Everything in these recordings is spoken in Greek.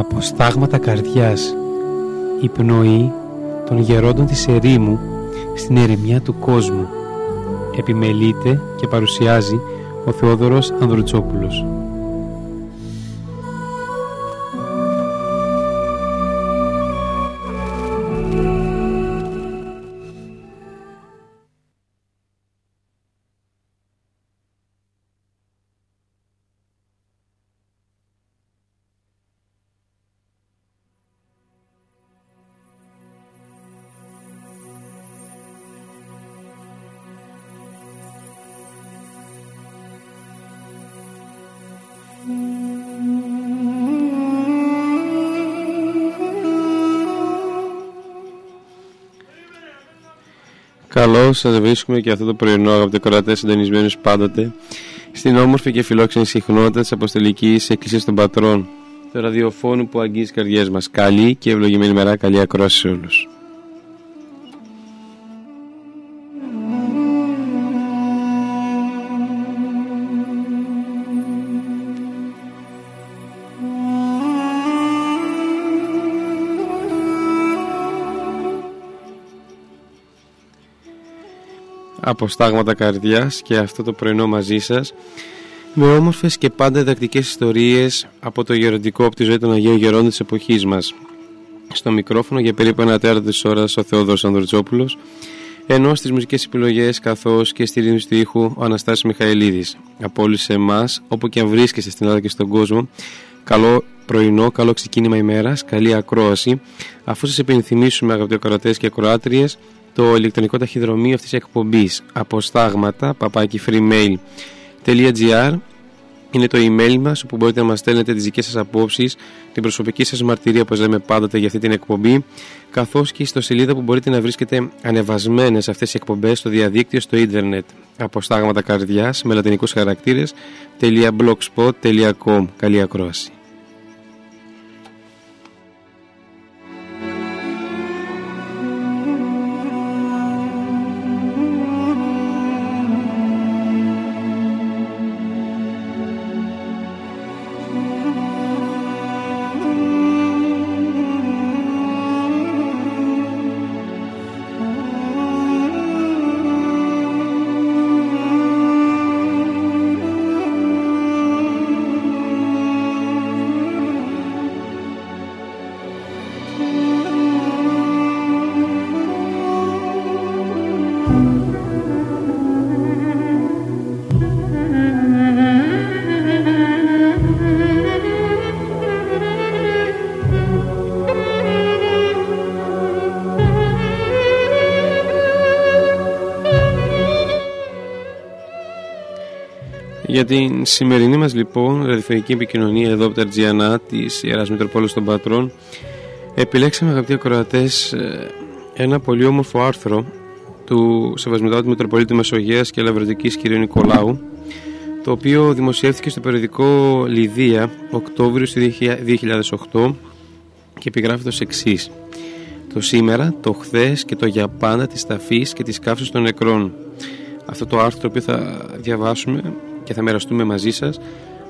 από στάγματα καρδιάς. Η πνοή των γερόντων της ερήμου στην ερημιά του κόσμου. Επιμελείται και παρουσιάζει ο Θεόδωρος Ανδρουτσόπουλος Καλώς σας βρίσκουμε και αυτό το πρωινό, αγαπητοί κορατέ, συντονισμένους πάντοτε στην όμορφη και φιλόξενη συχνότητα της Αποστολικής Εκκλησίας των Πατρών, το ραδιοφώνου που αγγίζει καρδιές μας. Καλή και ευλογημένη μερά, καλή ακρόαση σε όλους. Από στάγματα καρδιάς και αυτό το πρωινό μαζί σας με όμορφες και πάντα διδακτικές ιστορίες από το γεροντικό από τη ζωή των Αγίων Γερόντων της εποχής μας. Στο μικρόφωνο για περίπου ένα τέταρτο της ώρας ο Θεόδωρος Ανδρουτσόπουλος ενώ στις μουσικές επιλογές καθώς και στη ρύθμιση του ήχου ο Αναστάσης Μιχαηλίδης. Από όλους εμάς, όπου και αν βρίσκεστε στην Ελλάδα και στον κόσμο, καλό πρωινό, καλό ξεκίνημα ημέρας, καλή ακρόαση. Αφού σας επενθυμίσουμε αγαπητοί ακροατές και ακροάτριες, το ηλεκτρονικό ταχυδρομείο αυτής της εκπομπής. Αποστάγματα papakifreemail.gr είναι το email μας όπου μπορείτε να μας στέλνετε τις δικές σας απόψεις την προσωπική σας μαρτυρία όπως λέμε πάντοτε για αυτή την εκπομπή καθώς και στο σελίδα που μπορείτε να βρίσκετε ανεβασμένες αυτές οι εκπομπές στο διαδίκτυο στο ίντερνετ. Αποστάγματα καρδιάς με λατινικούς χαρακτήρες .blogspot.com Καλή ακρόαση Για την σημερινή μας λοιπόν ραδιοφωνική επικοινωνία εδώ από τα Αρτζιανά της Ιεράς Μητροπόλης των Πατρών επιλέξαμε αγαπητοί ακροατές ε, ένα πολύ όμορφο άρθρο του Σεβασμιτάτου Μητροπολίτη Μεσογείας και Λαβρωτικής κ. Νικολάου το οποίο δημοσιεύθηκε στο περιοδικό Λιδία Οκτώβριο του 2008 και επιγράφει το εξής. Το σήμερα, το χθες και το για πάντα της ταφής και της κάψης των νεκρών. Αυτό το άρθρο που θα διαβάσουμε και θα μοιραστούμε μαζί σας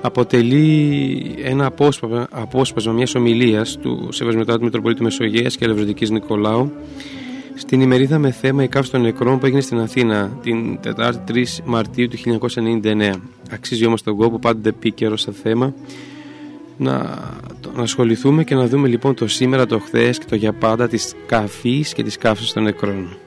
αποτελεί ένα απόσπασμα, απόσπασμα μιας ομιλίας του Σεβασμιωτάτου Μητροπολίτου Μεσογείας και Ελευθερικής Νικολάου στην ημερίδα με θέμα «Η καύση των νεκρών» που έγινε στην Αθήνα την Τετάρτη 3 Μαρτίου του 1999. Αξίζει όμως τον κόπο πάντοτε επίκαιρο σε θέμα να, να ασχοληθούμε και να δούμε λοιπόν το σήμερα, το χθες και το για πάντα της καφής και της καύσης των νεκρών.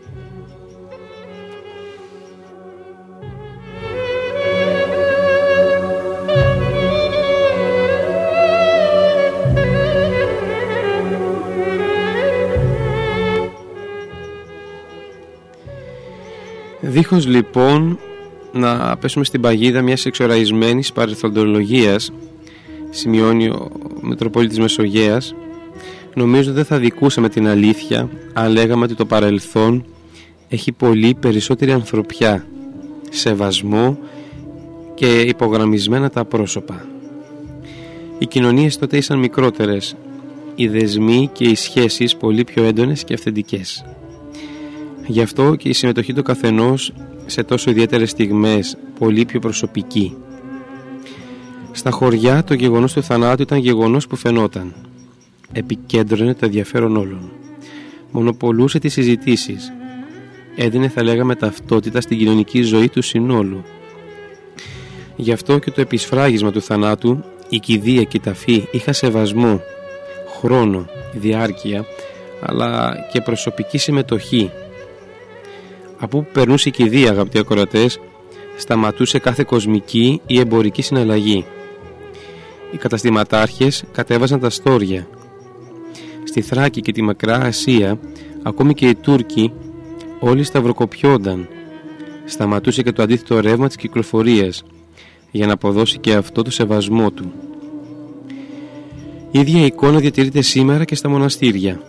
Δίχως λοιπόν να πέσουμε στην παγίδα μιας εξοραϊσμένης παρελθοντολογίας σημειώνει ο Μητροπολίτης Μεσογέας νομίζω δεν θα δικούσαμε την αλήθεια αν λέγαμε ότι το παρελθόν έχει πολύ περισσότερη ανθρωπιά σεβασμό και υπογραμμισμένα τα πρόσωπα. Οι κοινωνίες τότε ήσαν μικρότερες οι δεσμοί και οι σχέσεις πολύ πιο έντονες και αυθεντικές Γι' αυτό και η συμμετοχή του καθενός σε τόσο ιδιαίτερες στιγμές, πολύ πιο προσωπική. Στα χωριά το γεγονός του θανάτου ήταν γεγονός που φαινόταν. επικέντρωνε το ενδιαφέρον όλων. Μονοπολούσε τις συζητήσεις. Έδινε θα λέγαμε ταυτότητα στην κοινωνική ζωή του συνόλου. Γι' αυτό και το επισφράγισμα του θανάτου, η κηδεία και η ταφή είχα σεβασμό, χρόνο, διάρκεια, αλλά και προσωπική συμμετοχή. Από που περνούσε η κηδεία, αγαπητοί ακροατές, σταματούσε κάθε κοσμική ή εμπορική συναλλαγή. Οι καταστηματάρχες κατέβαζαν τα στόρια. Στη Θράκη και τη Μακρά Ασία, ακόμη και οι Τούρκοι, όλοι σταυροκοπιόνταν. Σταματούσε και το αντίθετο ρεύμα της κυκλοφορίας, για να αποδώσει και αυτό το σεβασμό του. Η ίδια εικόνα διατηρείται σήμερα και στα μοναστήρια.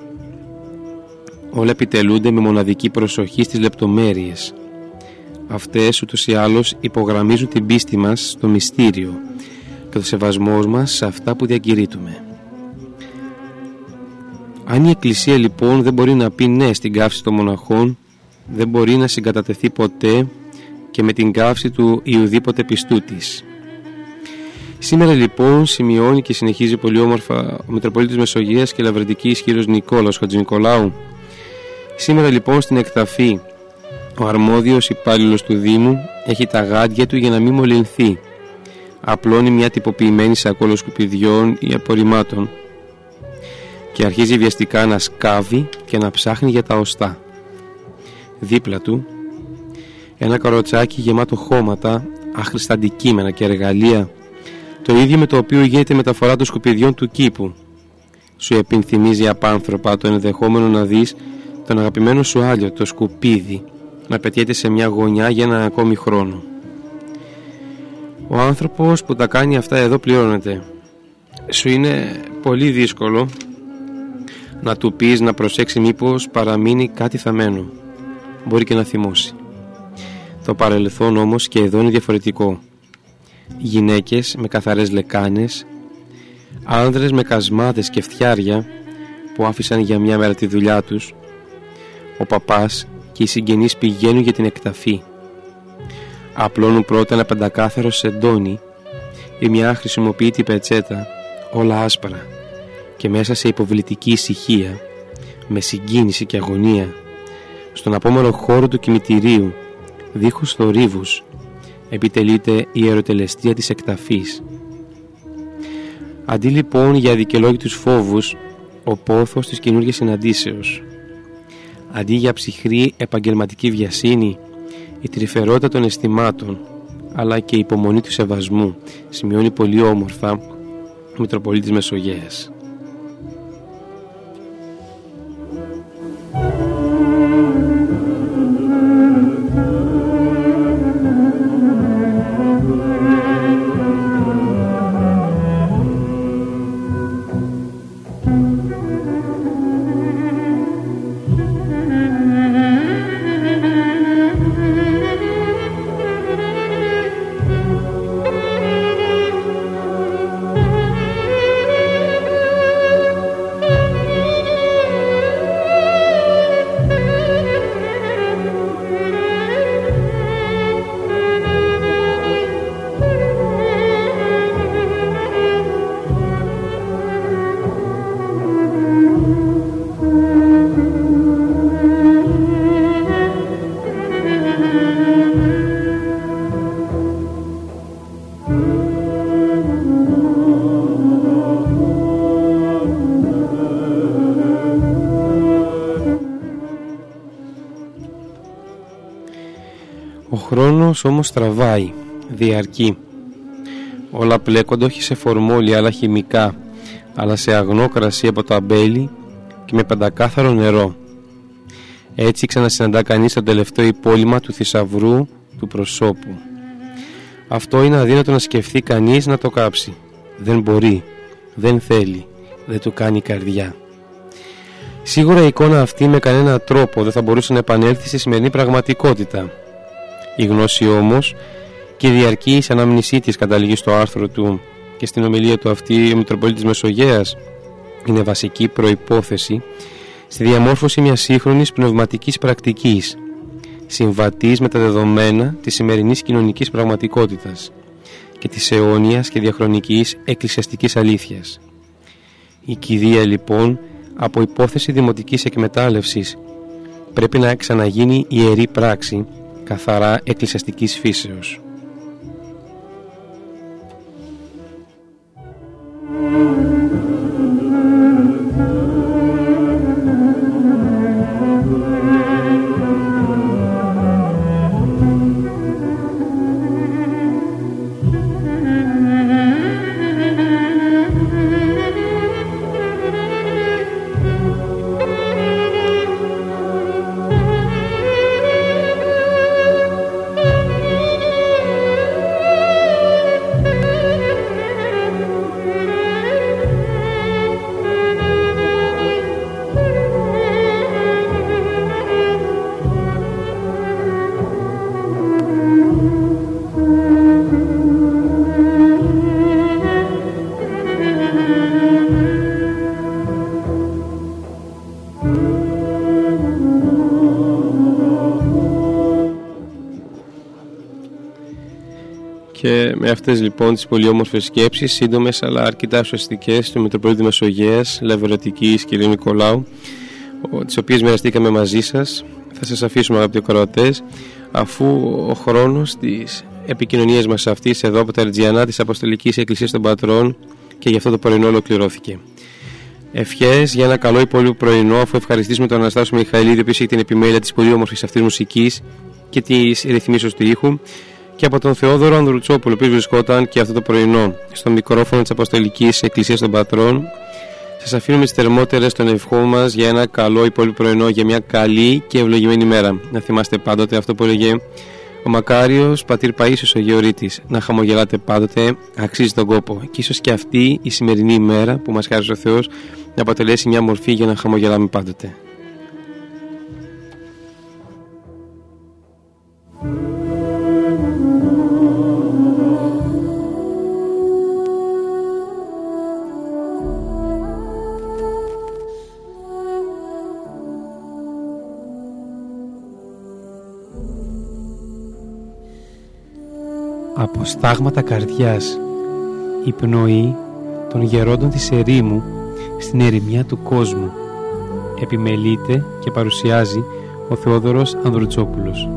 Όλα επιτελούνται με μοναδική προσοχή στις λεπτομέρειες. Αυτές ούτως ή άλλως υπογραμμίζουν την πίστη μας στο μυστήριο και το σεβασμός μας σε αυτά που διακηρύττουμε. Αν η Εκκλησία λοιπόν δεν μπορεί να πει ναι στην καύση των μοναχών, δεν μπορεί να συγκατατεθεί ποτέ και με την καύση του ή ουδήποτε πιστού της. Σήμερα λοιπόν σημειώνει και συνεχίζει πολύ όμορφα ο Μητροπολίτης Μεσογείας και Λαβρεντική ισχύρος Νικόλαος Χατζηνικολάου. Σήμερα λοιπόν στην εκταφή ο αρμόδιος υπάλληλος του Δήμου έχει τα γάντια του για να μην μολυνθεί. Απλώνει μια τυποποιημένη σακόλο σκουπιδιών ή απορριμμάτων και αρχίζει βιαστικά να σκάβει και να ψάχνει για τα οστά. Δίπλα του ένα καροτσάκι γεμάτο χώματα, άχρηστα αντικείμενα και εργαλεία το ίδιο με το οποίο γίνεται η μεταφορά των σκουπιδιών του κήπου. Σου επιθυμίζει απάνθρωπα το ενδεχόμενο να δεις τον αγαπημένο σου άλιο, το σκουπίδι, να πετιέται σε μια γωνιά για ένα ακόμη χρόνο. Ο άνθρωπος που τα κάνει αυτά εδώ πληρώνεται. Σου είναι πολύ δύσκολο να του πεις να προσέξει μήπως παραμείνει κάτι θαμένο. Μπορεί και να θυμώσει. Το παρελθόν όμως και εδώ είναι διαφορετικό γυναίκες με καθαρές λεκάνες, άνδρες με κασμάδες και φτιάρια που άφησαν για μια μέρα τη δουλειά τους, ο παπάς και οι συγγενείς πηγαίνουν για την εκταφή. Απλώνουν πρώτα ένα πεντακάθαρο σεντόνι ή μια χρησιμοποιητή πετσέτα, όλα άσπρα και μέσα σε υποβλητική ησυχία, με συγκίνηση και αγωνία, στον απόμονο χώρο του κημητηρίου, δίχως θορύβους, επιτελείται η ερωτελεστία της εκταφής. Αντί λοιπόν για δικαιολόγητους φόβους, ο πόθος της καινούργιας συναντήσεως. Αντί για ψυχρή επαγγελματική βιασύνη, η τρυφερότητα των αισθημάτων, αλλά και η υπομονή του σεβασμού, σημειώνει πολύ όμορφα ο Μητροπολίτης Μεσογέας. Χρόνος όμως τραβάει, διαρκεί. Όλα πλέκονται όχι σε φορμόλια αλλά χημικά, αλλά σε αγνό κρασί από το αμπέλι και με πεντακάθαρο νερό. Έτσι ξανασυναντά κανείς το τελευταίο υπόλοιμα του θησαυρού του προσώπου. Αυτό είναι αδύνατο να σκεφτεί κανείς να το κάψει. Δεν μπορεί, δεν θέλει, δεν του κάνει καρδιά. Σίγουρα η εικόνα αυτή με κανένα τρόπο δεν θα μπορούσε να επανέλθει στη σημερινή πραγματικότητα η γνώση όμως και η διαρκή ανάμνησή της καταλήγει στο άρθρο του και στην ομιλία του αυτή ο Μητροπολίτης Μεσογέας είναι βασική προϋπόθεση στη διαμόρφωση μιας σύγχρονης πνευματικής πρακτικής συμβατής με τα δεδομένα της σημερινής κοινωνικής πραγματικότητας και της αιώνιας και διαχρονικής εκκλησιαστικής αλήθειας. Η κηδεία λοιπόν από υπόθεση δημοτικής εκμετάλλευσης πρέπει να ξαναγίνει ιερή πράξη καθαρά εκκλησιαστικής φύσεως. Με αυτές λοιπόν τις πολύ όμορφες σκέψεις, σύντομες αλλά αρκετά ουσιαστικές του Μητροπολίτη Μεσογείας, Λευρωτική κ. Νικολάου, τις οποίες μοιραστήκαμε μαζί σας, θα σας αφήσουμε αγαπητοί κοροατέ, αφού ο χρόνος της επικοινωνίας μας αυτής εδώ από τα Ερτζιανά της Αποστολικής Εκκλησίας των Πατρών και γι' αυτό το πρωινό ολοκληρώθηκε. Ευχές για ένα καλό υπόλοιπο πρωινό, αφού ευχαριστήσουμε τον Αναστάσιο Μιχαηλίδη, ο οποίος έχει την επιμέλεια της πολύ όμορφης αυτής μουσικής και της ρυθμίσεως του ήχου και από τον Θεόδωρο Ανδρουτσόπουλο, ο οποίος βρισκόταν και αυτό το πρωινό στο μικρόφωνο της Αποστολικής Εκκλησίας των Πατρών. Σας αφήνουμε τι θερμότερες των ευχών μας για ένα καλό υπόλοιπο πρωινό, για μια καλή και ευλογημένη μέρα. Να θυμάστε πάντοτε αυτό που έλεγε ο Μακάριος Πατήρ Παίσιο ο Γεωρίτης. Να χαμογελάτε πάντοτε, αξίζει τον κόπο. Και ίσως και αυτή η σημερινή ημέρα που μας χάρισε ο Θεός να αποτελέσει μια μορφή για να χαμογελάμε πάντοτε. Από στάγματα καρδιάς η πνοή των γερόντων της ερήμου στην ερημιά του κόσμου επιμελείται και παρουσιάζει ο Θεόδωρος Ανδρουτσόπουλος.